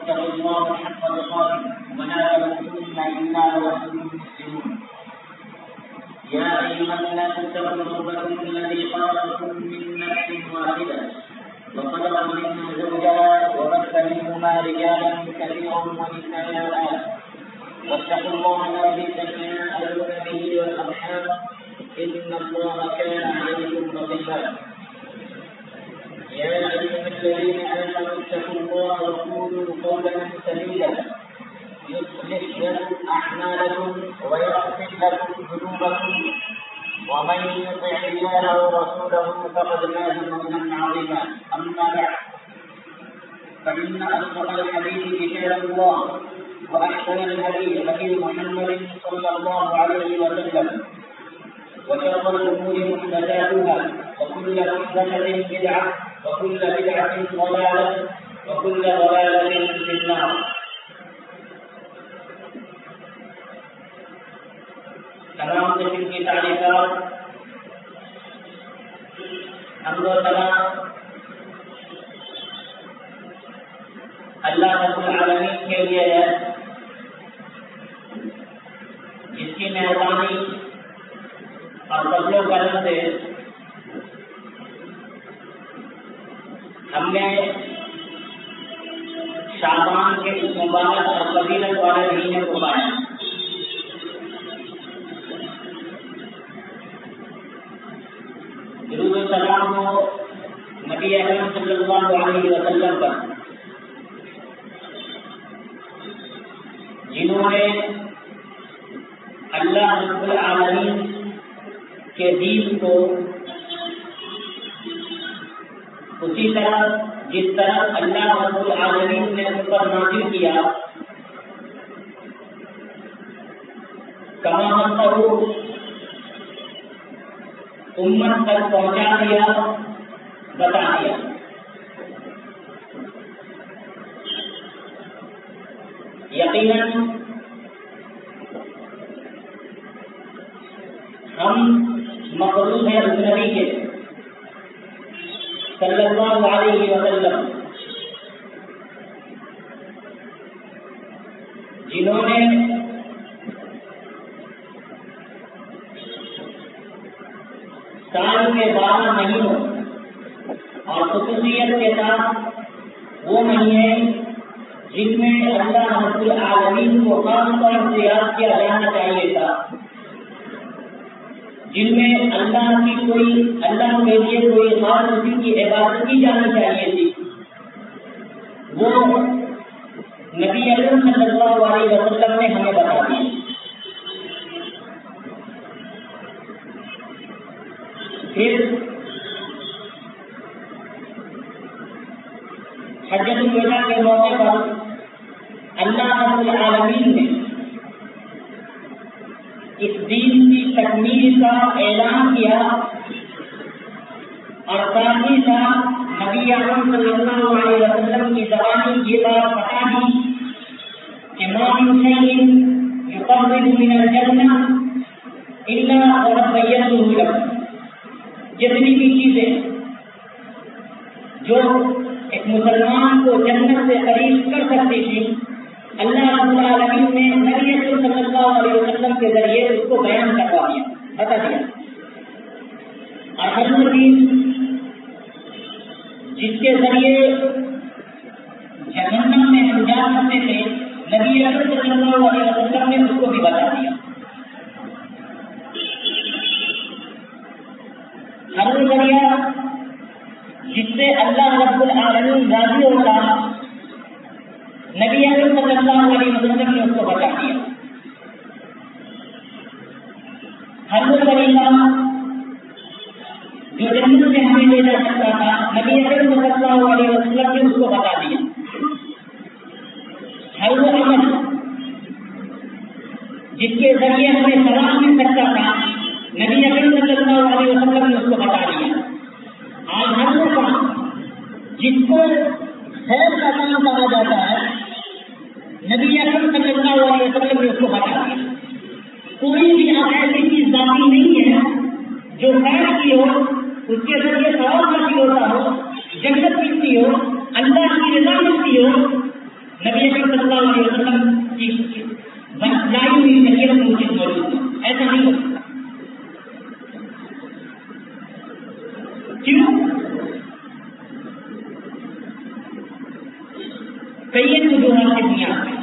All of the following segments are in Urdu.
اتقوا الله حق تقاته ولا تموتن إلا وأنتم مسلمون. يا أيها الناس اتقوا ربكم الذي خلقكم من نفس واحدة وخلق منها زوجها وبث منهما رجالا كثيرا ونساء. واتقوا الله الذي تساءلون به والأرحام إن الله كان عليكم رقيبا. يا أيها الذين آمنوا اتقوا الله وقولوا قولا سديدا يصلح لكم أعمالكم ويغفر لكم ذنوبكم. ومن يطع الله ورسوله فقد فاز فوزا عظيما. أما بعد، فإن أصدق الحديث كتاب الله وأحسن الهدي هدي محمد صلى الله عليه وسلم. وشر الأمور محدثاتها، وكل محدثة بدعة وكل بدعة ضلالة، وكل ضلالة في النار. تمام قسم کی تعریفات ہم لوگ تمام اللہ رب العالمین کے لیے ہے جس کی مہربانی اور فضل و کرم سے ہم نے شابان کے اس مبارک اور فضیلت والے مہینے کو پایا۔ درود السلام ہو نبی اکرم صلی اللہ علیہ وسلم پر۔ جنہوں نے اللہ رب العالمین کے دین کو اسی طرح جس طرح اللہ رب العالمین نے اس پر نازل کیا، کما کرو امت تک پہنچا دیا، بتا دیا۔ یقیناً اللہ العالمین نے اس دین کی تکمیل کا اعلان کیا اور ساتھ ہی ساتھ نبی اعظم صلی اللہ علیہ وسلم کی زبانی یہ بات بتا دی کہ مومن شیء يقرب من الجنة إلا ورب بيته جتنی بھی چیزیں جو ایک مسلمان کو جنت سے قریب کر سکتی تھی اللہ رب العالمین نے نبی صلی اللہ علیہ وسلم کے ذریعے اس کو بیان کروا دیا۔ بتا دیا۔ اور حضور جس کے ذریعے جہنم میں ہم جا سکتے تھے نبی صلی اللہ علیہ وسلم نے اس کو بھی بتا دیا۔ ہر ذریعہ جس سے اللہ رب العالمین راضی ہوتا نبی اکرم صلی اللہ علیہ وسلم نے اس کو بچا دیا۔ حضرت علیہ جو جنت میں ہمیں لے جا سکتا تھا، نبی اکرم صلی اللہ علیہ وسلم نے اس کو بتا دیا۔ حضرت عمل جس کے ذریعے ہمیں سلام مل سکتا تھا، نبی اکرم صلی اللہ علیہ وسلم نے اس کو بتا دیا۔ آج ہر جس کو خیر کا کام کہا جاتا ہے نبی اکرم صلی اللہ علیہ وسلم نے اس کو بتا دیا کوئی بھی ایسی چیز باقی نہیں ہے جو خیر کی ہو، اس کے ذریعے سوال باقی ہوتا ہو، جنت ملتی ہو، اللہ کی رضا ملتی ہو، نبی اکرم صلی اللہ علیہ وسلم کی لائی ہوئی نبیت موجود ہو۔ ایسا نہیں ہو سکتا۔ کیوں؟ کئی دنیا میں۔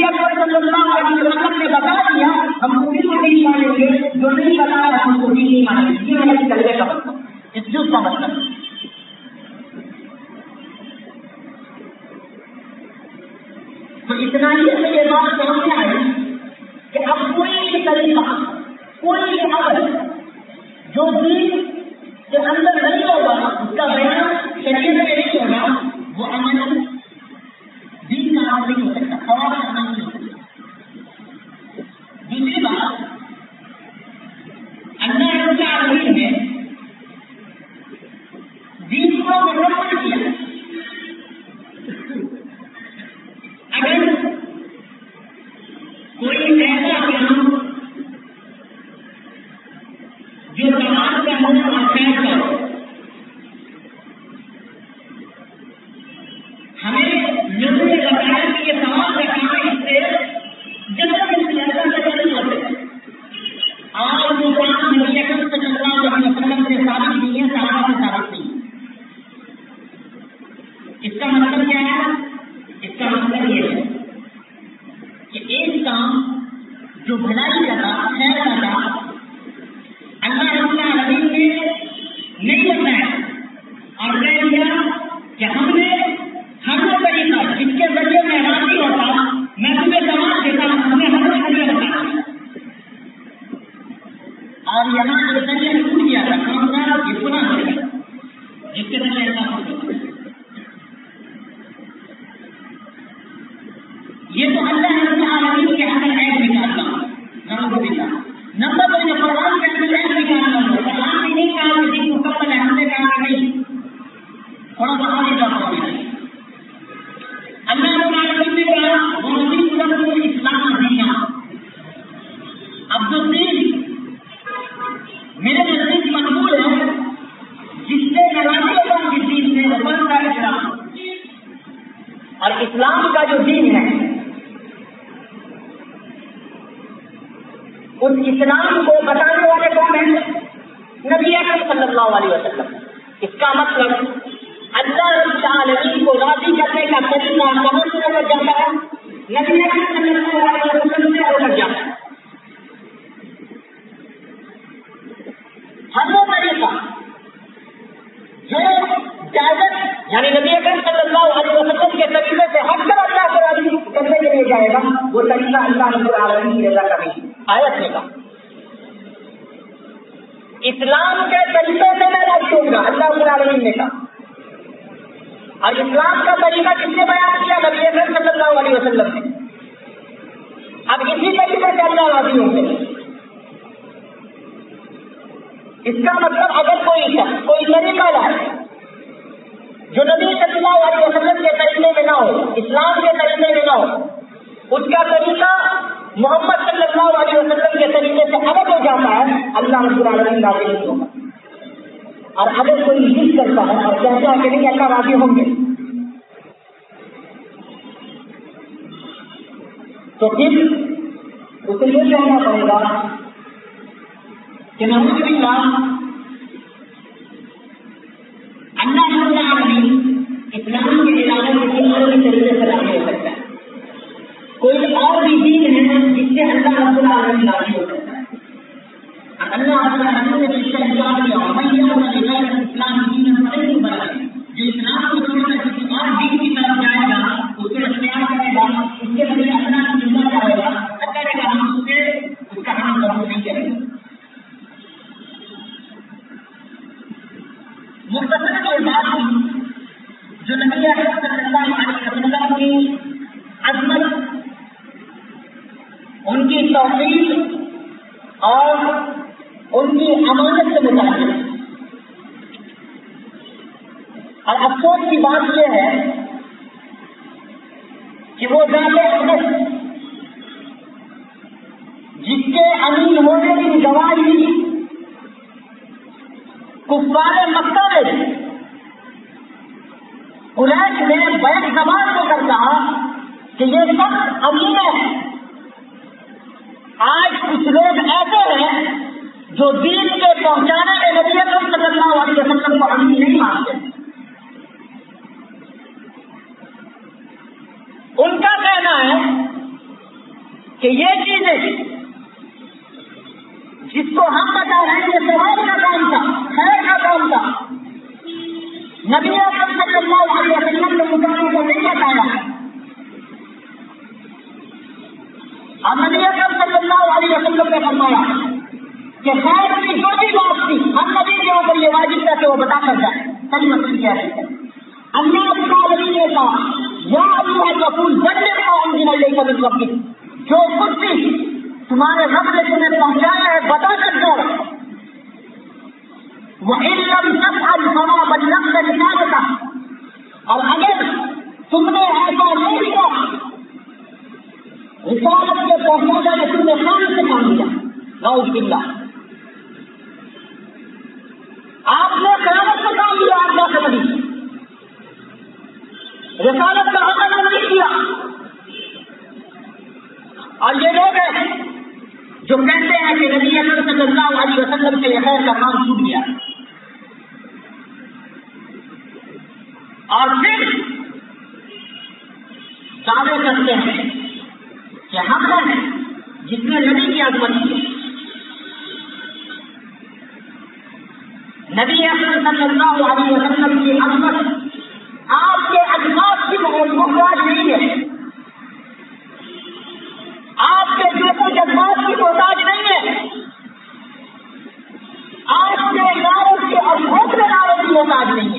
نبی اکبر صلی اللہ علیہ وسلم نے بتا دیا، ہم کو بھی نہیں مانیں گے، جو نہیں بتایا ہم کو بھی نہیں مانیں گے۔ یہ میں نے کلبے کا مطلب بتا کوئی اجازت نہیں ہے پہنچا تم نے کام سے مان لیا نعوذ باللہ آپ نے قیامت سے کام لیا آپ کا سمجھ رسالت کا حق ادا نہیں کیا اور یہ لوگ ہیں جو کہتے ہیں کہ نبی اکرم صلی اللہ علیہ وسلم کے خیر کا کام چھوٹ گیا اور پھر دعوے کرتے ہیں کہ ہم نے کا نبی کی آگمن کی۔ نبی اکرم صلی اللہ علیہ وسلم کی عظمت آپ کے اجماس کی محبت نہیں ہے۔ آپ کے جوکو جذبات کی محتاج نہیں ہے۔ آپ کے لاروت کے اور دوسرے لاروت کی محتاج نہیں۔ ہے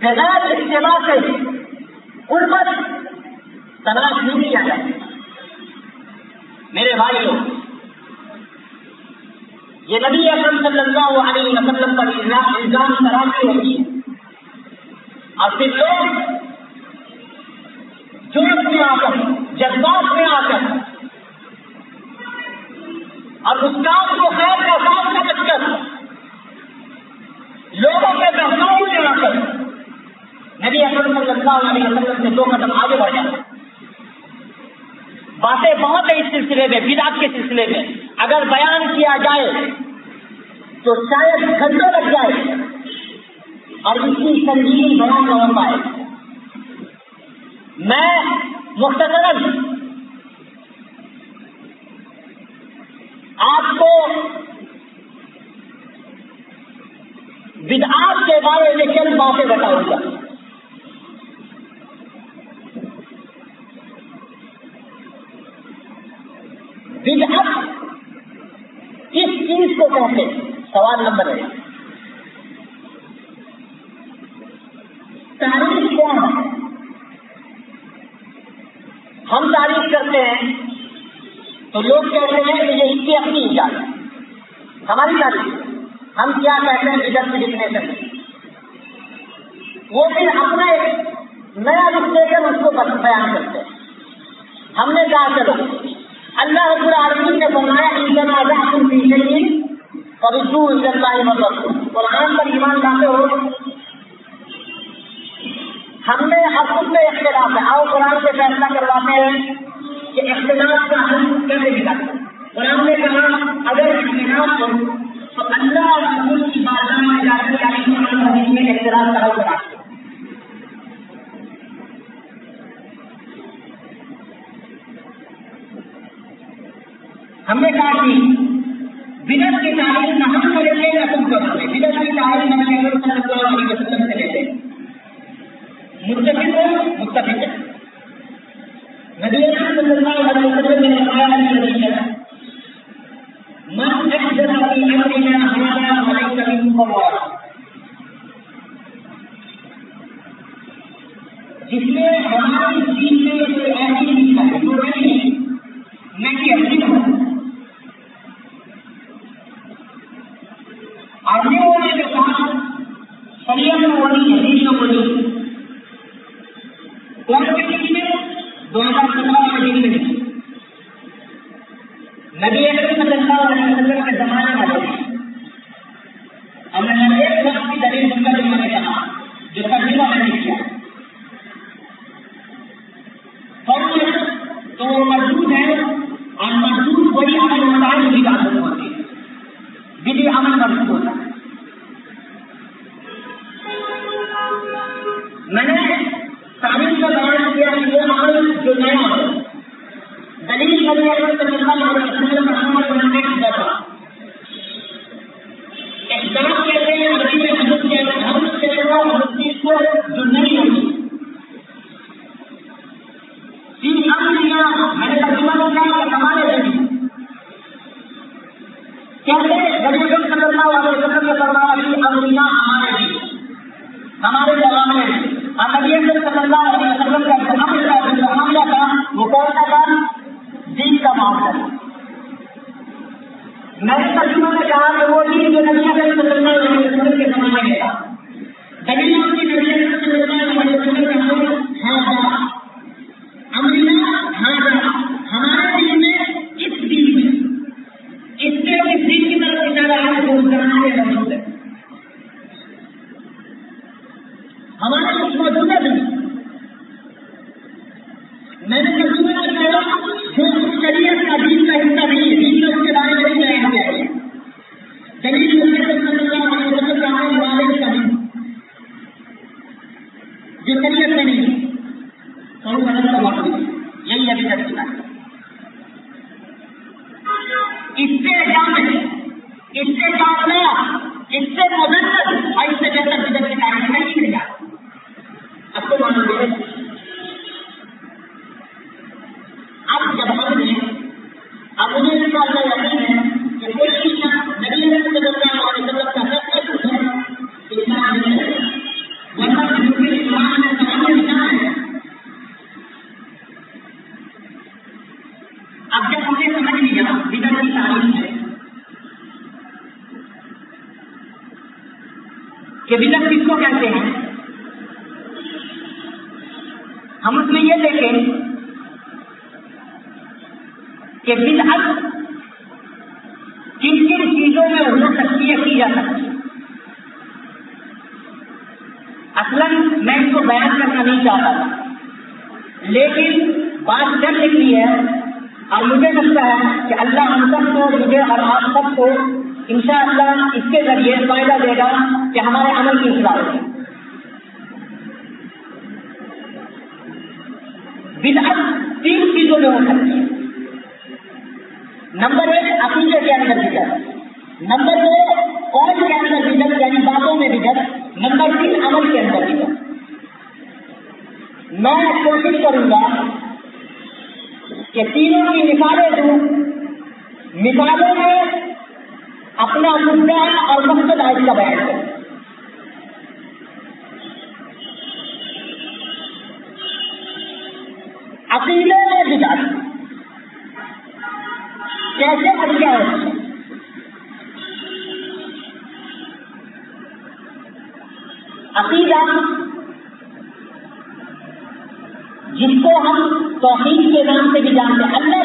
بغیر اجتماع سے پر تلاش نہیں کیا جائے؟ میرے بھائیوں، یہ نبی اکرم صلی اللہ علیہ وسلم پر الزام تراش ہوتی ہے۔ اور پھر لوگ جرم میں آ کر، جذبات میں آ کر، اور اس کا اللہ علیہ وسلم سے دو قدم آگے بڑھ جائے باتیں بہت ہیں اس سلسلے میں بداعت کے سلسلے میں۔ اگر بیان کیا جائے تو شاید گھنٹوں لگ جائے۔ اور اس کی سنگین بیان نہ ہو پائے۔ میں مختصر آپ کو بدعات کے بارے میں چند باتیں بتاؤں گا۔ ہماری غلطی ہم کیا کہتے ہیں بدت لکھنے سے۔ وہ پھر اپنا ایک نیا رخ دے کر اس کو بیان کرتے ہیں۔ ہم نے کہا، چلو، اللہ رب العالمین نے بنایا ان کا نازہ تم پیچھے اور رسول اللہ مطلب میں نے ترجمہ میں کہا کہ وہ چیز جو نبی علیہ وسلم کے زمانے میں تھا بدعت تین چیزوں میں ہو سکتی ہے۔ نمبر ایک، عقیدے کے اندر بدعت۔ نمبر دو قوم کے اندر بجٹ یعنی باتوں میں بجٹ نمبر تین، عمل کے اندر بدعت۔ میں کوشش کروں گا کہ تینوں کی مثالیں دوں۔ مثالوں میں اپنا مدعا اور مقصد آج کا بیان کروں۔ توحید کے نام سے بھی جانتے اللہ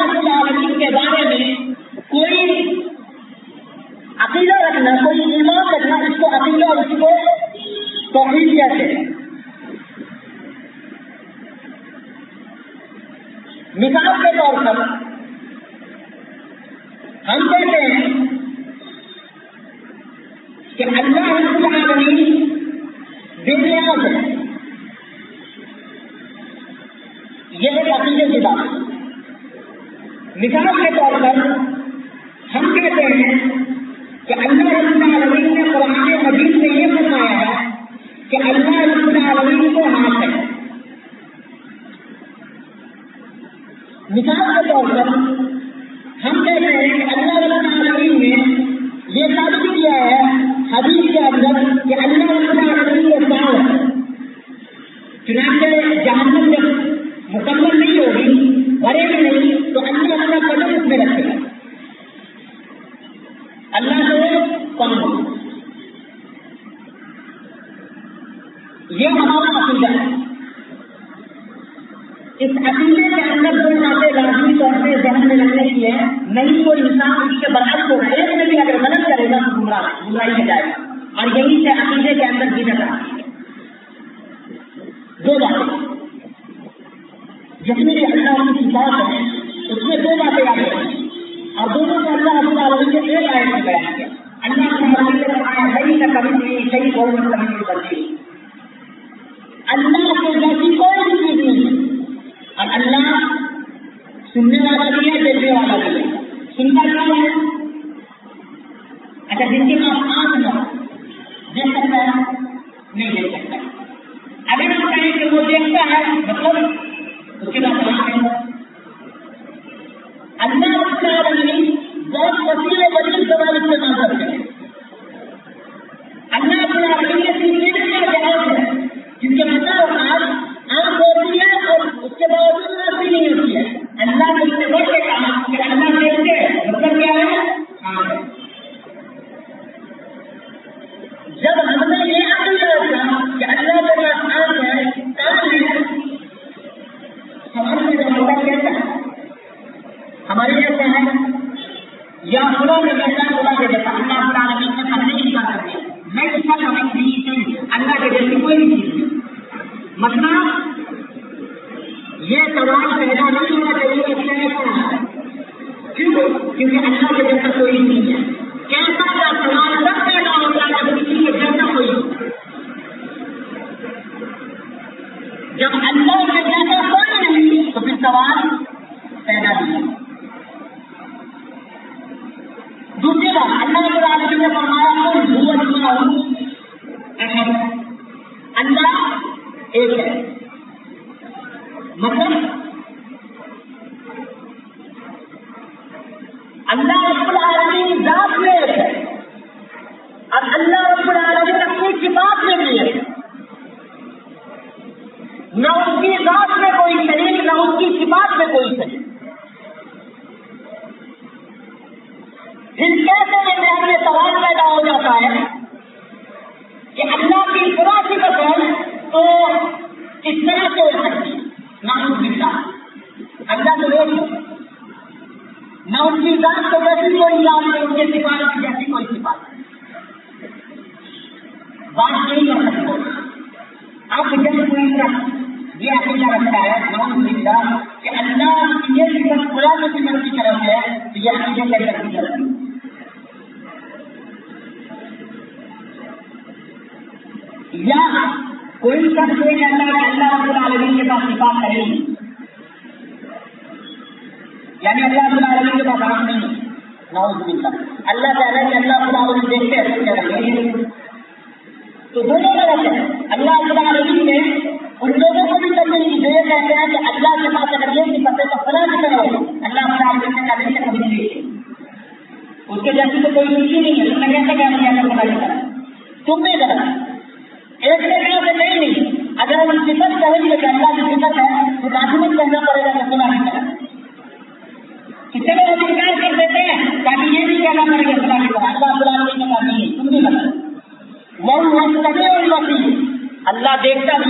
یہ ہمارا عقیدہ ہے۔ اس عقیدے کے اندر دو باتیں لازمی طور پہ ذہن میں رکھنے کی ہے نہیں کوئی انسان اس کے بدل کو ایک میں بھی اگر مدد کرے گا تو گمراہ گمراہی میں جائے گا اور یہی سے عقیدے کے اندر بھی نظر ہے۔ دو باتیں۔ جتنی بھی اللہ کی کتاب ہے اس میں دو باتیں یاد رکھیں اور دونوں کو اللہ رب العالمین کے ایک آئے میں بیان اللہ کی مرضی سے فرمایا صحیح نہ کبھی صحیح قوم میں کبھی نہیں بنتی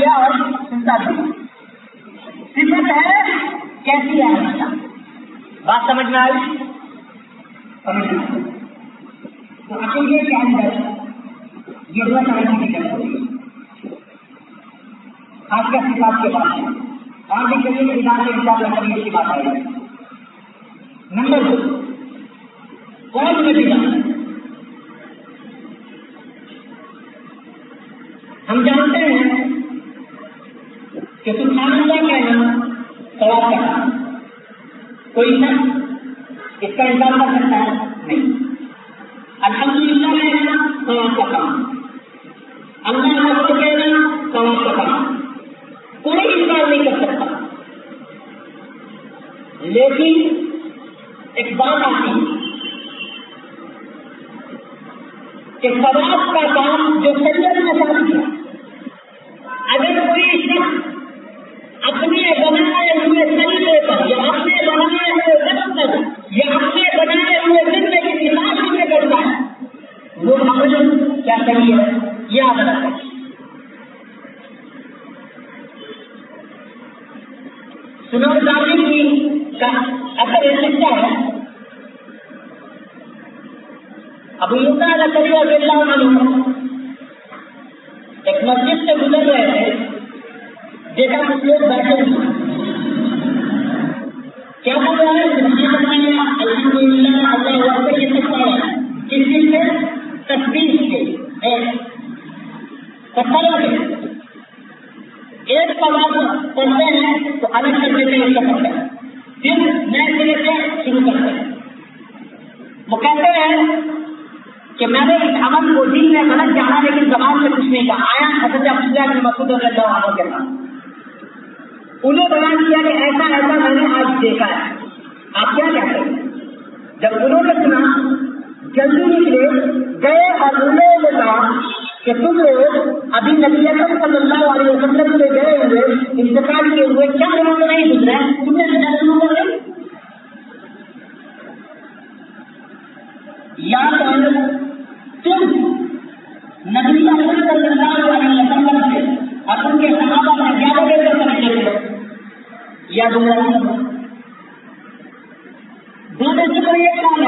اور بھی۔ سمت ہے کیسی ہے بات سمجھ میں آئی؟ سمجھ میں تو اکیلے کے اندر یہ دو آج کا کتاب کے بعد اور بھی کبھی کتاب کے حساب میں کرنے کی بات آئی۔ نمبر دو، کون نے بھی کہ سبحان اللہ کہنا ثواب کرنا کوئی شخص اس کا انکار کر سکتا ہے۔ نہیں۔ الحمد للہ کہنا ثواب کا کام اللہ اکبر کہنا ثواب کا کام کوئی انکار نہیں کر سکتا۔ لیکن عمل کو دل نے غلط جانا لیکن زبان سے کچھ نہیں کہا۔ آیا حضرت عبداللہ بن مسعود رضی اللہ عنہ کے پاس انہیں بیان کیا کہ ایسا ایسا میں نے آج دیکھا ہے۔ آپ کیا کہتے ہیں؟ جب انہوں نے سنا، جلدی نکلے گئے اور انہوں نے کہا کہ تم لوگ ابھی نبی اکرم صلی اللہ علیہ وسلم سے گئے ہوئے، انتقال کیے ہوئے کیا لوگوں میں نہیں گزرا تم نے نظر شروع کر لی یا تو اور ان کے صحابہ میں زیادہ بہتر سمجھنے کے یا گمراہی دوسرے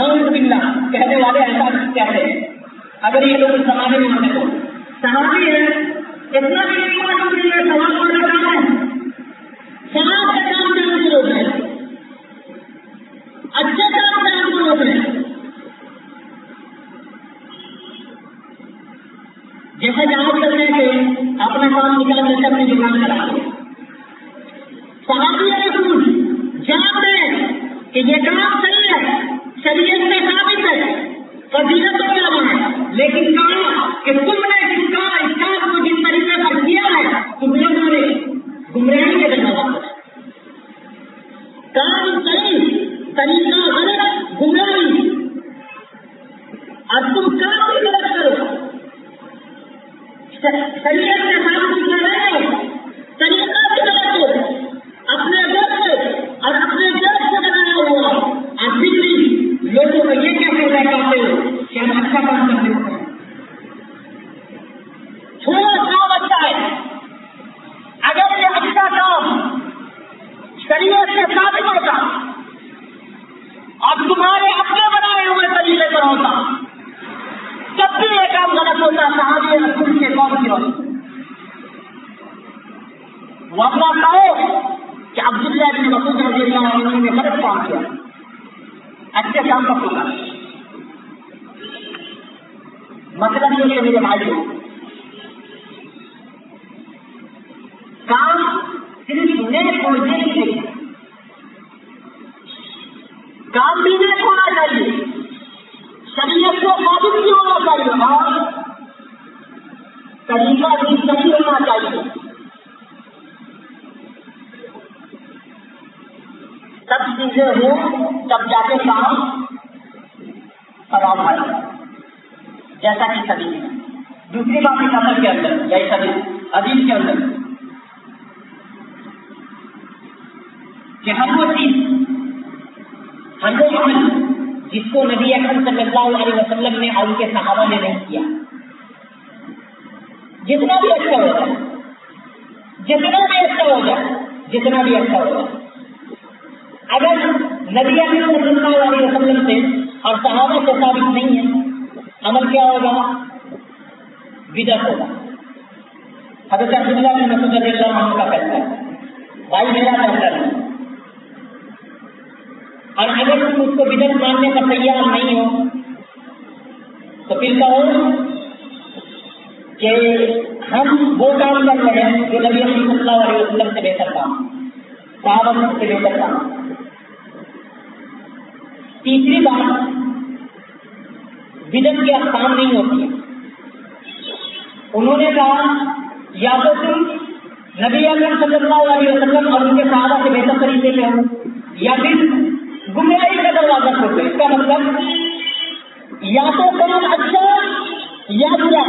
ہے کہنے والے ایسا کہتے۔ ہیں اگر یہ لوگ زمانے میں ہوتے تو۔ صحابی ہے، اتنا بھی نہیں معلوم نہیں ہے سوال والا کام ہے۔ سماج کا کام کرنے کے لوگ ہیں۔ اچھے کام کرنے کے لوگ ہیں۔ جیسے جہاں کرتے ہیں کہ اپنا کام نکال کر کے اپنی دکان کرا دیں صحابی رسول جانتے ہیں کہ یہ کام چیزیں ہوں، تب جا کے کام خراب ہے جیسا کہ سبھی دوسری بات اس کے اندر، یا اس عدیب کے اندر۔ کہ ہر وہ چیز ہر وہ عمل جس کو نبی اکرم صلی اللہ علیہ وسلم نے اور ان کے صحابہ نے نہیں کیا۔ جتنا بھی اچھا ہو جائے، جتنا بھی اچھا ہو جائے، جتنا بھی اچھا ہو جائے۔ اگر نبی اکرم صلی اللہ علیہ وسلم سے اور صحابہ سے ثابت نہیں ہے، عمل کیا ہوگا؟ بدت ہوگا۔ حضرت عبداللہ بن مسعود رضی اللہ عنہ کا فیصلہ ہے۔ بھائی، میرا فیصلہ نہیں اور اگر تم اس کو بدت ماننے کا تیار نہیں ہو، تو پھر کہو کہ ہم وہ کام کر رہے ہیں جو نبی صلی اللہ علیہ وسلم سے بہتر کام۔ صحابہ سے بہتر کام۔ تیسری بات بدت کی اقسام نہیں ہوتی ہے انہوں نے کہا، یا تو تم نبی اکرم صلی اللہ علیہ وسلم اور ان کے صحابہ سے بہتر طریقے سے ہو، یا پھر گمراہی کا دروازہ کھولتے اس کا مطلب یا تو کام اچھا یا برا۔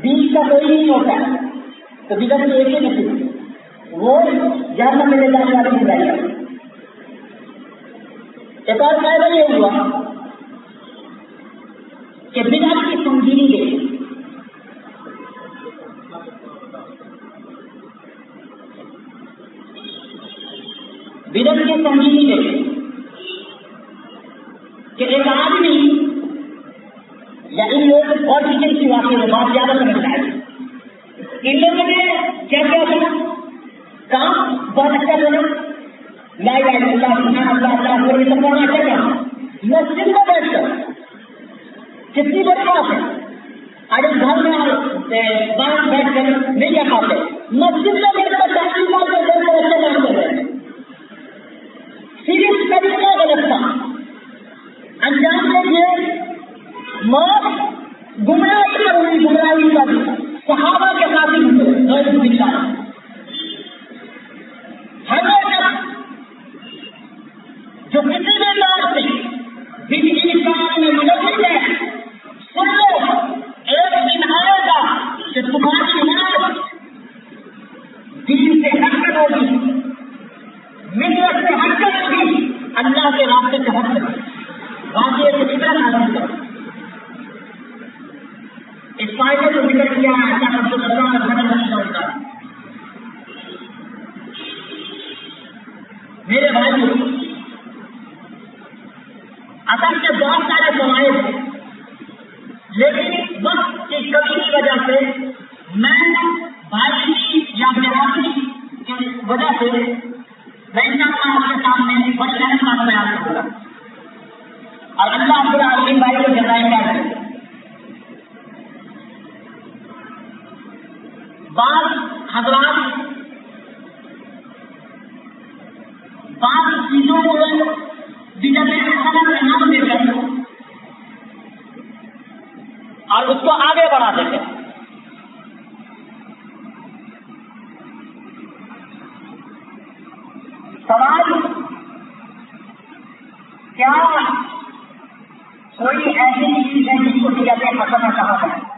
بیچ کا کوئی نہیں ہوتا تو بدت میں ایک ہی نہیں وہ جہاں تک میرے جانے والی برائی ہے۔ ایک اور فائدہ یہ ہوا کہ بنا کی سنجیدگی گئی بدت کی سنجیدگی گئی کہ ایک آدمی یا ان لوگ اور ٹیچر کی واقعی میں بہت زیادہ سمجھتا ہے ان لوگوں نے کیا کیا تھا کام، بہت اچھا بنا لا الہ الا اللہ سبحان اللہ اللہ اور یہ سب بڑا اچھا مسجد میں بیٹھ کر کتنی بڑی بات ہے اگر گھر میں باہر بیٹھ کر نہیں کیا پاتے مسجد میں بیٹھ کر چالیس سال کے لوگ اچھا کام کر رہے ہیں صرف طریقہ غلط تھا انجام دیکھیے موت گمراہی پر ہوئی گمراہی کا صحابہ کے ساتھ ہی نوز بلّہ کیا؟ کوئی ایسی چیز ہے جس کو کیا حسنہ پسند ہے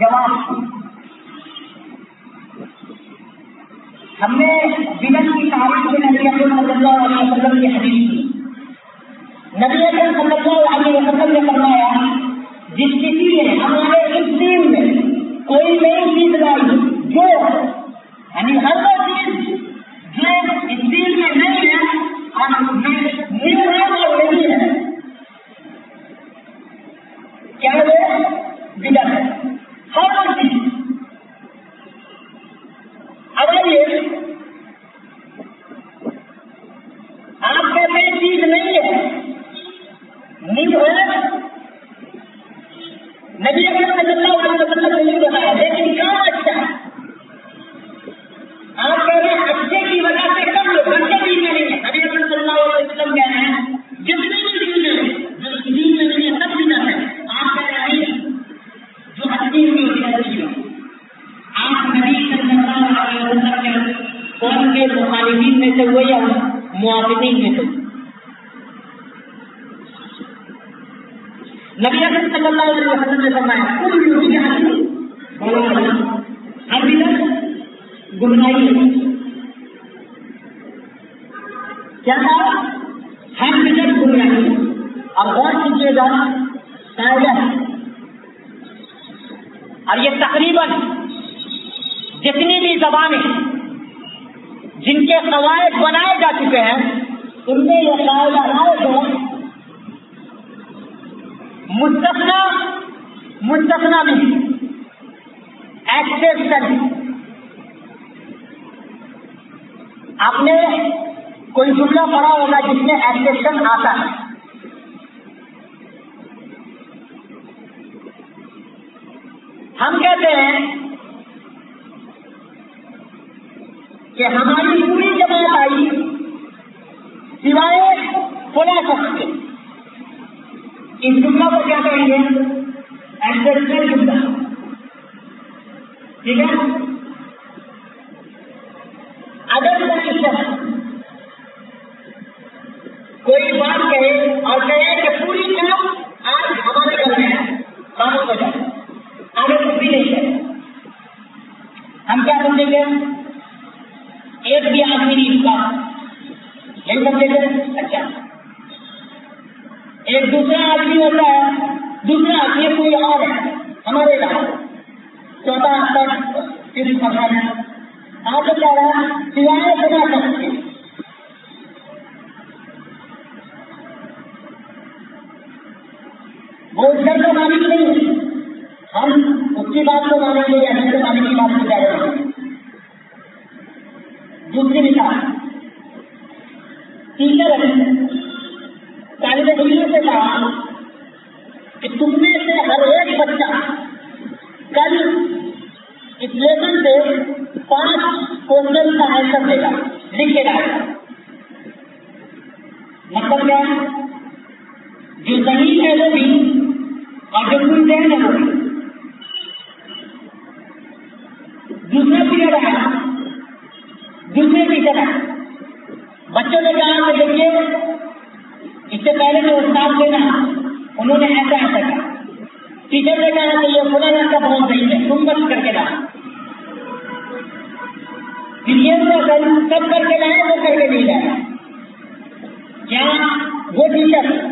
جواب ہم نے بنت کی تاریخ میں نبی اکرم صلی اللہ علیہ وسلم کی حدیث کی۔ نبی اکرم صلی اللہ علیہ وسلم نے فرمایا، جس کسی نے ہمارے اس دین میں کوئی نئی چیز لائی جو یعنی ہر چیز ایکسیپشن آپ نے کوئی جملہ پڑا ہوگا جس میں ایکسیپشن آتا ہے ہم کہتے ہیں کہ ہماری پوری جماعت آئی سوائے فلاں شخص کے ان جملہ کو کیا کہیں گے انہوں نے ایسا ایسا کہا۔ ٹیچر نے کہا کہ یہ فلاں کا بہت صحیح ہے، تم بس کر کے لاؤ۔ سب کر کے لائیں وہ کر کے نہیں لائے۔ کیا وہ ٹیچر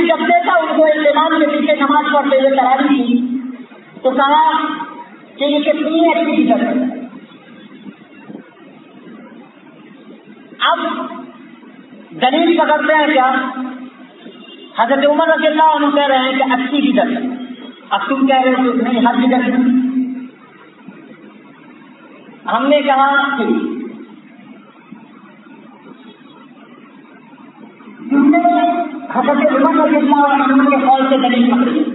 تعلیم جب دیکھا ان کو اہتمام کے پیچھے نماز پڑھتے ہوئے تعلیم دی تو کہا کہ یہ کتنی اچھی فکر ہے۔ اب دلیل پکڑتے ہیں کیا؟ حضرت عمر رضی اللہ عنہ کہہ رہے ہیں کہ اچھی فکر ہے۔ اب تم کہہ رہے ہو کہ نہیں، ہر فکر ہم نے کہا کہ حضرت عمر رضی اللہ عنہ کے قول سے دلیل پکڑی۔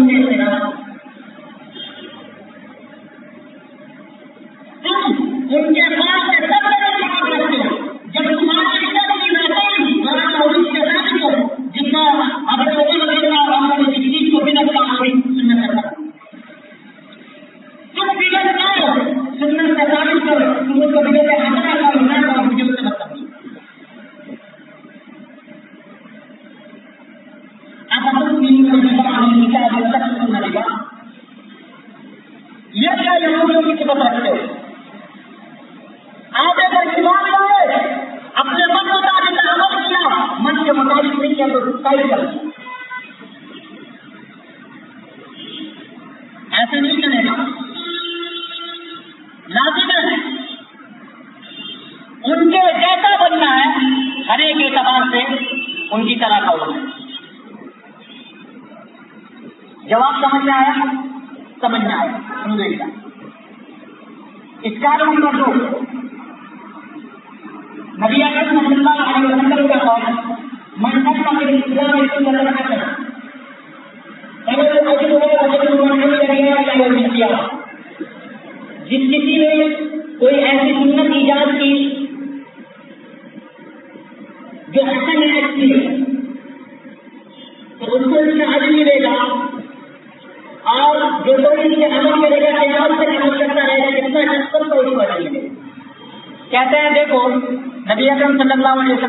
سمجھے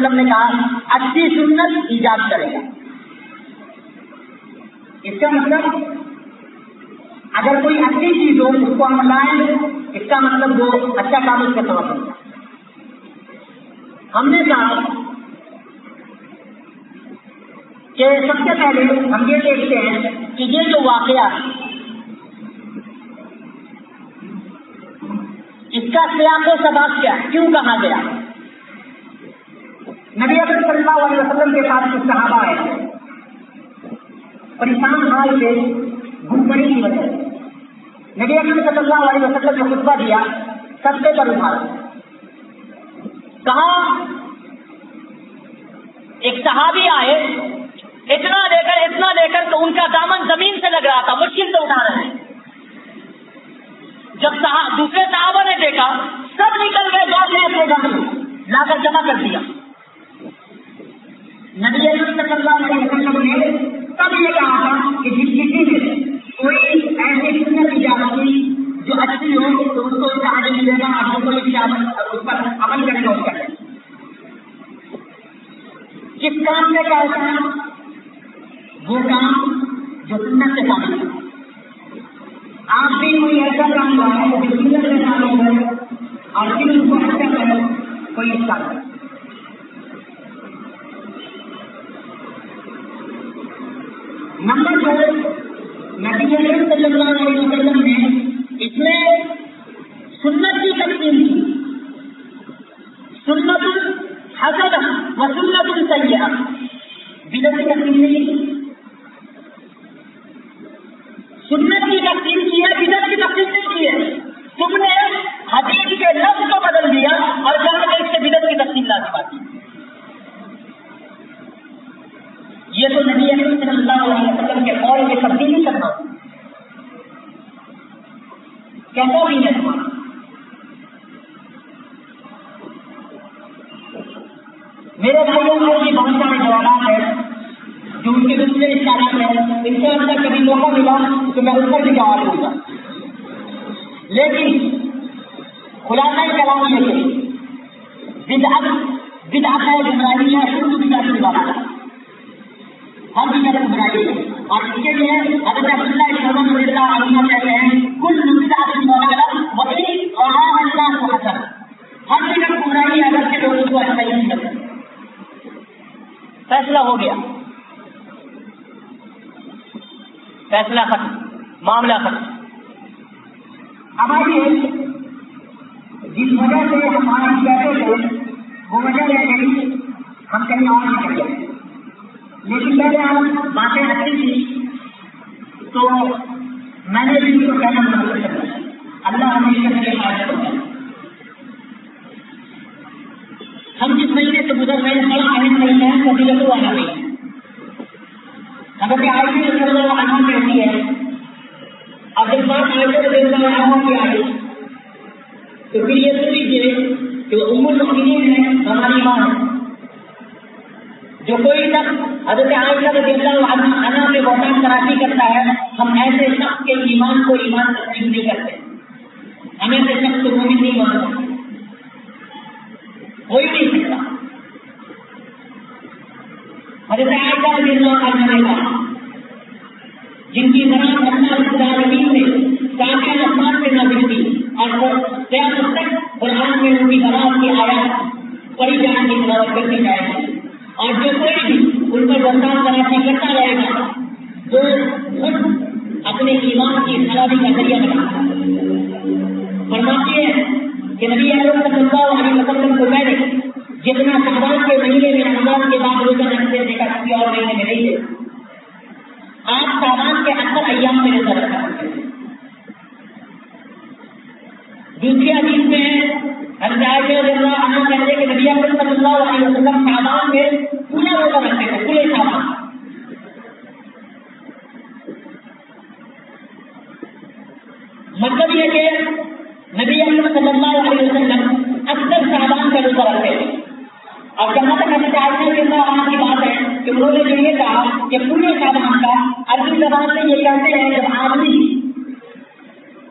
وسلم نے کہا، اچھی سنت ایجاد کرے گا۔ اس کا مطلب اگر کوئی اچھی چیز ہو، اس کو ہم لائیں اس کا مطلب وہ اچھا کام اس کا سبب ہوگا ہم نے کہا کہ سب سے پہلے ہم یہ دیکھتے ہیں کہ یہ جو واقعہ اس کا سیاق و سباب کیا کیوں کہا گیا؟ نبی اکرم صلی اللہ علیہ وسلم کے پاس کچھ صحابہ آئے پریشان حال سے گھومپڑی کی وجہ نبی اکرم صلی اللہ علیہ وسلم نے خطبہ دیا سب سے پر اٹھا کہا، ایک صحابی آئے، اتنا لے کر، اتنا لے کر تو ان کا دامن زمین سے لگ رہا تھا، مشکل سے اٹھا رہے ہیں۔ جب دوسرے صحابہ نے دیکھا، سب نکل گئے گاؤں میں اپنے گھر لا کر جمع کر دیا۔ نبی صلی اللہ علیہ وسلم نے تب یہ کہا تھا کہ جس کسی نے کوئی ایسی سنت ایجاد کی جو اچھی ہو تو اس کو اس کا عدم ملے گا اور جو کوئی اس پر عمل کرے گا اس کا کس کام میں کہتا ہے وہ کام جو سنت سے کام ہے آپ بھی کوئی ایسا کام ہوا ہے جو سنت سے کام ہو اور پھر اس کو اچھا کرو کوئی اس کا نمبر دو نبی اکرم صلی اللہ علیہ وسلم نے اس میں سنت کی تقسیم کی۔ سنت حسد و سنت سیاح بدت کی تقسیم نہیں سنت کی تقسیم کی ہے بدت کی تقسیم نہیں کی ہے۔ تم نے حدیث کے لفظ کو بدل دیا اور جہاں کے اس سے بدت کی تقسیم لازم آتی۔ یہ تو نبی اکرم صلی اللہ علیہ وسلم کے قول میں تبدیلی کرنا۔ کیسا بھی ہے تمہارا میرے بھائیوں کو بھی بہت سارے جوابات ہیں جو ان کے دوسرے اشارات ہیں ان سے اندر کبھی موقع ملا تو میں اس پر بھی جواب دوں گا۔ لیکن خلاصہ کلام یہ کہ بدعت بدعت ہے، گمراہی ہے، شروع بدعت کی بات ہے۔ ہر ہے اور اس کے لیے حضرت عبداللہ شرمن رضی اللہ عنہ کہتے ہیں، کل بدعت مغرب وہی وہاں اللہ کو حسن. ہر جگہ گمراہی اگر کے لوگ اس کو اچھا نہیں کرتے فیصلہ ہو گیا۔ فیصلہ ختم، معاملہ ختم۔ اب آئیے، جس وجہ سے ہم آج بیٹھے تھے وہ وجہ یہ ہے ہم کہیں اور نکل گئے لیکن میں نے آج باتیں رکھی تھی تو میں نے بھی ان کو کہنا مناسب کرنا اللہ ہمیشہ میرے حاضر ہوگا ہم جس مہینے سے گزر رہے ہیں بڑا اہم مہینہ ہے فضیلت والا مہینہ اگر کہ آئی بھی رضی اللہ عنہ کہتی ہے اب جب بات آئی رضی اللہ عنہ کی آئی تو پھر یہ سن لیجیے کہ ام المؤمنین ہے ہماری ماں ہے جو کوئی شخص حضرت عائشہ رضی اللہ عنہ کے بہتان تراشی کرتا ہے ہم ایسے شخص کے ایمان کو ایمان تسلیم نہیں کرتے ہم ایسے شخص کو مومن نہیں مانتے کوئی نہیں سکتا حضرت عائشہ رضی اللہ عنہ نے کہا جن کی ذرا اللہ رب العالمین نے ساکہ آسمان سے نازل کی اور قیامت تک قرآن میں ان کی برات کی آیات پڑھی جانے کی تلاوت کرتی جائے گی اور جو کوئی بھی ان پر بردان تلاشی کرتا رہے گا؟ وہ خود اپنے ایمان کی خرابی کا ذریعہ بنا فرماتی ہے۔ کہ نبی اکرم صلی اللہ علیہ وسلم کو میں نے جتنا شہباز کے مہینے میں رمضان کے بعد روزہ رکھتے دیکھا کسی اور مہینے میں نہیں ہے آپ شہبان کے اکثر ایام میں روزہ رکھا دوسری حدیث میں حضرت عائشہ رضی اللہ عنہ کہتے ہیں کہ نبی اکرم صلی اللہ علیہ وسلم شعبان میں پورا روزہ رکھتے مطلب یہ کہ نبی اکرم صلی اللہ علیہ وسلم اکثر شعبان کا روزہ رکھتے ہیں اور جہاں تک ہمیں چاہتے ہیں کہ وہاں کی بات ہے کہ انہوں نے جو یہ کہا کہ پورے شعبان کا عربی زبان میں یہ کہتے ہیں جب آدمی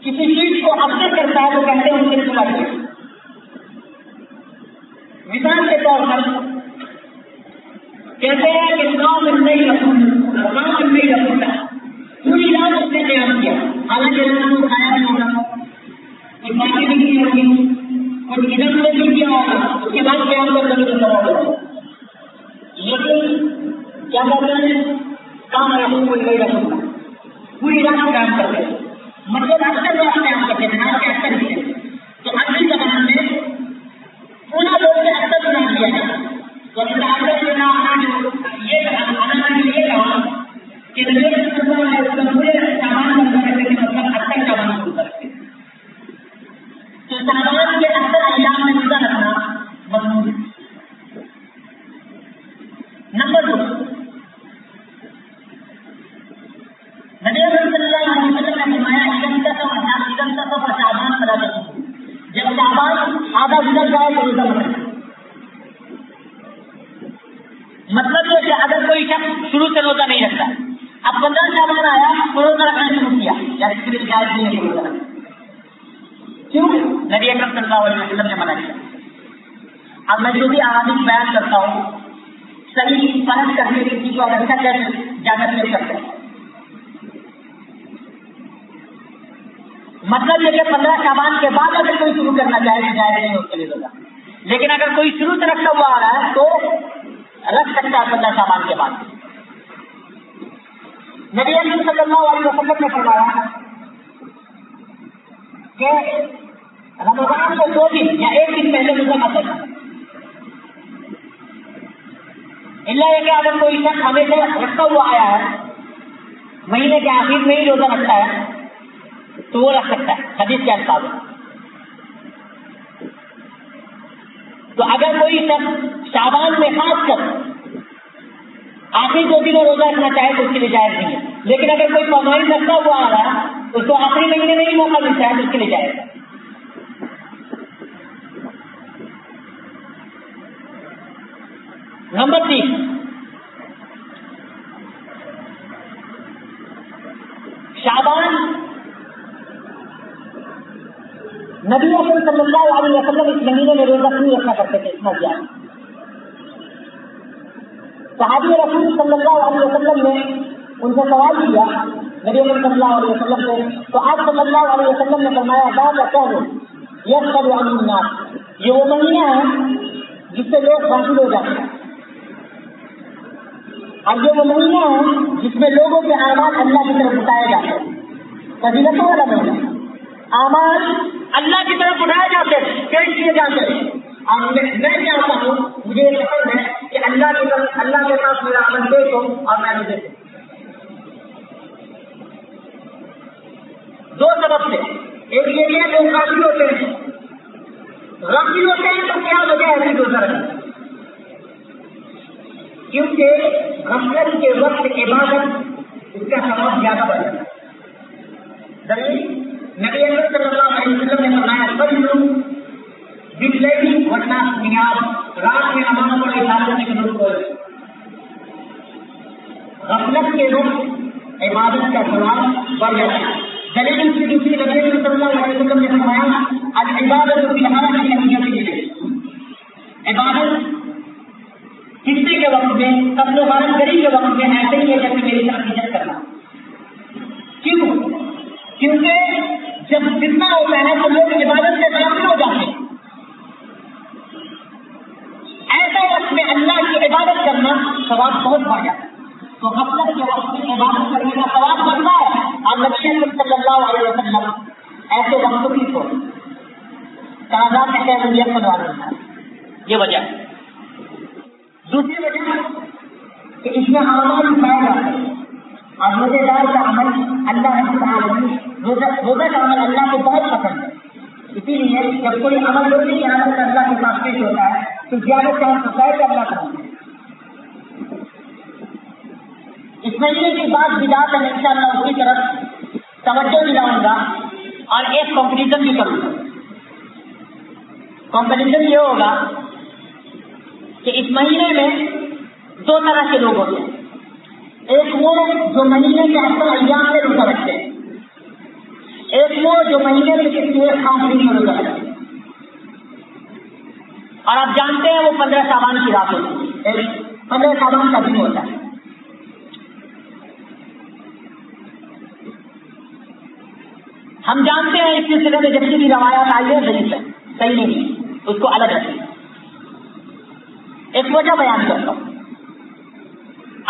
کسی چیز کو اکثر کرتا ہے تو کہتے ہیں ان کے سمجھ مثال کے طور پر کہتے ہیں کہ گاؤں میں نہیں رکھوں گاؤں میں نہیں رکھوں گا پوری رات اس نے قیام کیا حالانکہ رات کو کھایا نہیں ہوگا کچھ باتیں نہیں کی ہوگی کچھ ادھر ادھر نہیں کیا ہوگا اس کے بعد قیام کر کر کرا ہوگا لیکن کیا کہتے ہیں کام رکھوں کوئی نہیں رکھوں گا پوری رات قیام کرتے ہیں مطلب اکثر وہ قیام کرتے ہیں رات کے اکثر ہی تو اگلی زبان میں پورا لوگ سے اکثر بنا دیا جائے تو اس کا اکثر جو نہ یہ کہا یہ کہا کہ پورے سامان کا مطلب اکثر کا بنا شروع کرتے تو سامان کے اکثر ایام میں روزہ رکھنا مضمون نمبر دو نبی صلی اللہ علیہ وسلم نے فرمایا ادن کا سب ادن کا سب شابان بنا کر جب شابان گزر جائے تو روزہ رکھنا مطلب یہ کہ اگر کوئی شخص شروع سے روزہ نہیں رکھتا، اب پندرہ شابان آیا تو روزہ رکھنا شروع کیا، یا اس کے لیے جائز نہیں ہے روزہ رکھنا کیوں؟ نبی اکرم صلی اللہ علیہ وسلم نے منع کیا۔ اب میں جو بھی احادیث بیان کرتا ہوں، صحیح فرض کرنے کی چیز کو اگر اچھا کر جانا پیش کرتے مطلب یہ کہ پندرہ شابان کے بعد اگر کوئی شروع کرنا چاہے تو جائز نہیں اس کے لیے روزہ۔ لیکن اگر کوئی شروع سے رکھتا ہوا آ رہا ہے تو رکھ سکتا ہے پندرہ سامان کے بعد۔ نبی علی صلی اللہ علیہ وسلم نے فرمایا کہ رمضان کو دو دن یا ایک دن پہلے روزہ مت رکھنا۔ اللہ یہ کہ اگر کوئی شخص ہمیشہ رکھتا ہوا آیا ہے، مہینے کے آخر میں ہی روزہ رکھتا ہے تو وہ رکھ سکتا ہے حدیث کے الفاظ تو اگر کوئی شخص شابان میں خاص کر آخری دو دنوں روزہ رکھنا چاہے تو اس کے لیے جائز نہیں ہے. لیکن اگر کوئی پمائی رکھتا ہوا آ رہا ہے، اس کو آخری مہینے میں ہی موقع ملتا ہے تو اس کے لیے جائز نمبر تین. شابان نبی اکرم صلی اللہ علیہ وسلم اس مہینے میں روزہ نہیں رکھا کرتے تھے؟ اتنا زیادہ صحابی رسول صلی اللہ علیہ وسلم نے ان سے سوال کیا، نبی اکرم صلی اللہ علیہ وسلم سے، تو آپ صلی اللہ علیہ وسلم نے فرمایا بات کیا ہو یہ سب الناس. یہ وہ مہینہ ہے جس سے لوگ حاصل ہو جاتے ہیں۔ اور یہ وہ مہینہ ہے جس میں لوگوں کے اعمال اللہ کی طرف بتایا جاتے ہیں۔ فضیلتوں والا مہینہ۔ اعمال اللہ کی طرف اٹھائے جاتے ہیں پیش کیے جاتے ہیں؟ اور میں چاہتا ہوں مجھے یہ پسند ہے کہ اللہ کی طرف، اللہ کے پاس میرا عمل دیکھو اور میں بھی دیکھوں دو سبب سے ایک یہ ہے لوگ غافل ہوتے ہیں۔ غافل ہوتے ہیں تو کیا وجہ ہے دوسرا کیونکہ غفلت کے وقت عبادت اس کا ثواب زیادہ بڑھ جاتا ہے۔ نبی اکرم صلی اللہ علیہ وسلم نے فرمایا سب لوگ بجلی ورنہ نیاز رات میں نماز پڑھے ساتھ کی ضرورت ہو غفلت کے وقت عبادت کا ثواب بڑھ جاتا ہے۔ دلیل اس کی دوسری نبی صلی اللہ علیہ وسلم نے فرمایا العبادت کی ہمارا کی اہمیت کے لیے عبادت کسی کے وقت میں قبل و بارن گری کے وقت میں ایسے ہی ہے جیسے میری عقیدت کرنا۔ کیوں؟ کیونکہ جب جتنا ہوتا ہے تو لوگ عبادت سے داخل ہو جاتے ہیں؟ ایسے وقت میں اللہ کی عبادت کرنا ثواب بہت بڑھ جاتا ہے۔ تو غفلت کے وقت میں عبادت کرنے کا ثواب بڑھتا ہے۔ اور نبی صلی اللہ علیہ وسلم ایسے وقت کی کو تازہ میں کہہ رہا یہ وجہ۔ دوسری وجہ کہ اس میں اعمال اٹھائے جاتے ہیں اور روزے دار کا عمل اللہ رب العالمین، روزہ روزہ کا عمل اللہ کو بہت پسند ہے۔ اسی لیے جب کوئی عمل روزے کی عادت اللہ کے پاس پیش ہوتا ہے، تو زیادہ چاند سفائی اللہ کرتا ہے اس مہینے کی بات بجا کر ان شاء اللہ اس کی طرف توجہ دلاؤں گا اور ایک کمپٹیشن بھی کروں گا۔ کمپٹیشن یہ ہوگا کہ اس مہینے میں دو طرح کے لوگ ہوتے ہیں۔ ایک وہ جو مہینے کے اکثر ایام میں روزہ رکھتے ہیں۔ ایک وہ جو مہینے میں کسی ایک خاص دن میں روزہ رکھتے ہیں۔ اور آپ جانتے ہیں وہ پندرہ سامان کی رات ہوتی ہے۔ پندرہ سامان کا دن ہوتا ہے۔ ہم جانتے ہیں اس سلسلے میں جتنی بھی روایات آئی ہے صحیح ہے، صحیح نہیں، اس کو الگ رکھیں۔ ایک وجہ بیان کرتا ہوں۔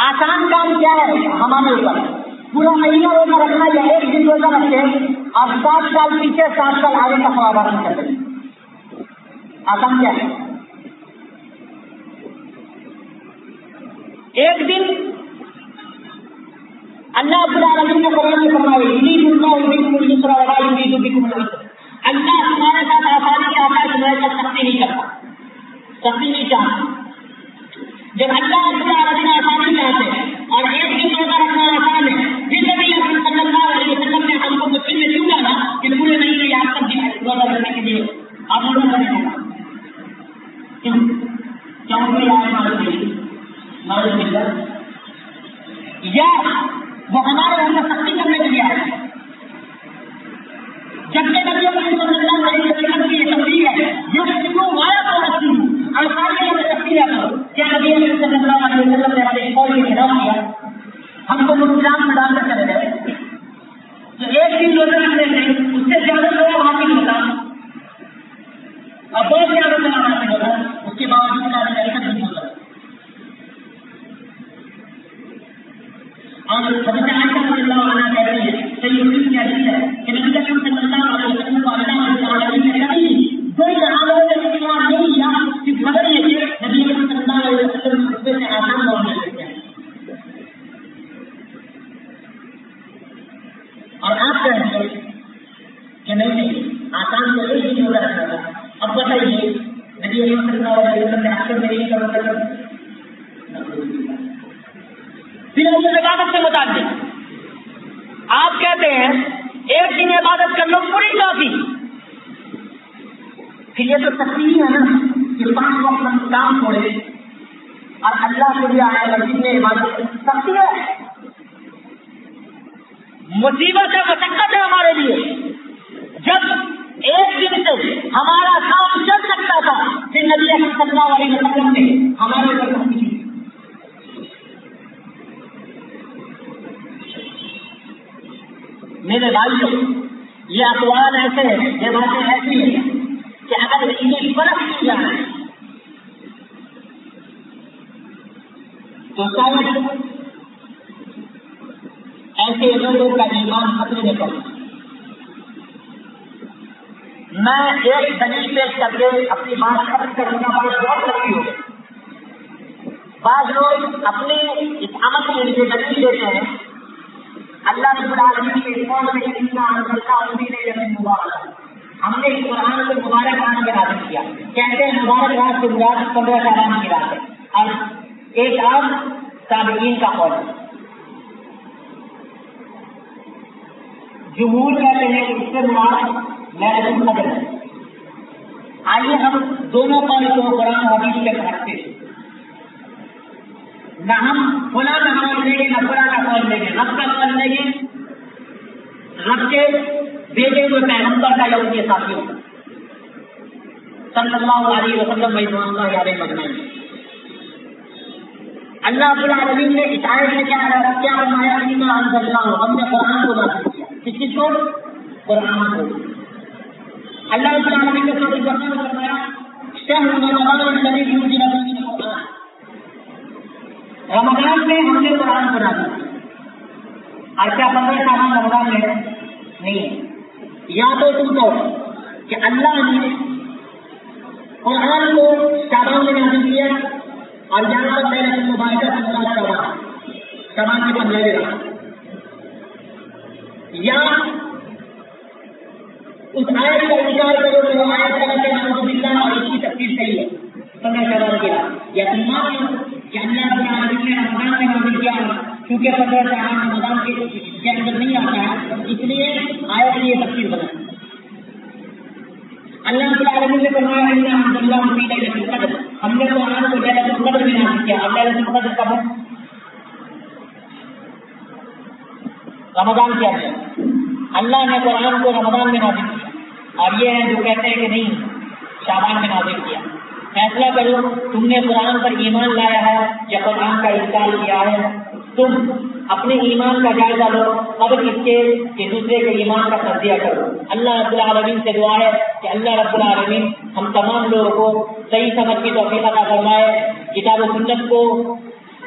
آسان کام کیا ہے ہمارے اوپر؟ پورا مہینہ روزہ رکھنا یا ایک دن روزہ رکھتے ہیں؟ اور سات سال پیچھے سات سال آگے کا سوابان کرتے ہیں آسان کیا ہے؟ ایک دن اللہ ابو العالمین نے قرآن میں فرمایا یرید اللہ بکم اليسر ولا یرید بکم العسر. اللہ تمہارے ساتھ آسانی آتا ہے تمہارے ساتھ سختی نہیں کرتا۔ سختی نہیں چاہتا۔ جب اللہ ابو العالمین آسانی چاہتے اور ایک دن روزہ رکھنا آسان ہے، پھر نبی اکرم صلی اللہ علیہ وسلم نے ہم کو مسلم میں کیوں نا کہ پورے مہینے یا آپ تک روزہ رکھنے کے لیے۔ آپ روزہ رکھنے دلیل کر کے اپنی بات ختم کروں گا بات بہت سکتی ہو بعض لوگ اپنے اس عمل کے لیے دلیل دیتے ہیں۔ اللہ رب العالمین کے قول میں اتنا انزلنا امید ہے مبارک۔ ہم نے اس قرآن کو مبارک آنا بنا کیا۔ کہتے ہیں، مبارک رات سے مراد پندرہ سالانہ کی رات ہے اور ایک عام تابعین کا قول۔ جمہور کہتے ہیں کہ اس سے مراد میں قدر ہے آئیے ہم دونوں قول کو قرآن حدیث کے رکھتے ہیں۔ نہ ہم فلاں کا قول لیں گے، نہ فلاں کا قول لیں گے۔ رب کا قول لیں گے۔ رب کے بیٹے ہوئے پیغمبر کا یا ان کے ساتھیوں کا صلی اللہ علیہ وسلم میں اللہ علیہ مجمعین۔ اللہ ابو العالمین نے اس آیت میں کیا کیا فرمایا؟ انما ہم نے قرآن کو نازل کیا۔ کس چیز کو؟ قرآن کو۔ اللہ ابو العالمین نے سورۃ البقرہ میں فرمایا شهر رمضان الذي ينزل فيه القرآن رمضان میں ہم نے قرآن کو نازل اور کیا پندرہ سامان رمضان میں؟ نہیں۔ ہے یا تو تم کہو کہ اللہ نے قرآن کو شابان میں نازل کیا اور یہاں پر میں نے مبارکہ سے مراد شابان شابان کے بعد لگے گا یا اس آیت کا انتظار کرو کہ وہ آیت کا مطلب نعوذ باللہ اور اس کی تفصیل صحیح ہے۔ پندرہ شبان کے یا تمام کہ اللہ کے عالم نے رمضان میں نازل کیا کیونکہ پندرہ شبان رمضان کے اندر مطلب نہیں آتا ہے، اس لیے آیا کے لیے تفصیل بنا۔ اللہ رب العالمین نے فرمایا ان الحمد للہ فی لیلۃ القدر ہم نے قرآن کو لیلۃ القدر میں نازل کیا۔ اب لیلۃ القدر کب ہے؟ رمضان کے اندر۔ اللہ نے قرآن کو رمضان میں نازل کیا۔ اور یہ ہے جو کہتے ہیں کہ نہیں شابان میں نازل کیا۔ فیصلہ کرو، تم نے قرآن پر ایمان لایا ہے یا قرآن کا انکار کیا ہے؟ تم اپنے ایمان کا جائزہ لو۔ قبل اس کے کہ دوسرے کے ایمان کا تجزیہ کرو۔ اللہ رب العالمین سے دعا ہے کہ اللہ رب العالمین ہم تمام لوگوں کو صحیح سمجھ کی توفیق عطا فرمائے۔ کتاب و سنت کو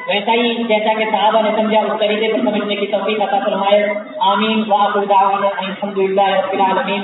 ویسا ہی جیسا کہ صحابہ نے سمجھا، اس طریقے پر سمجھنے کی توفیق عطا فرمائے۔ آمین۔ واقع الحمد للہ رب العالمین۔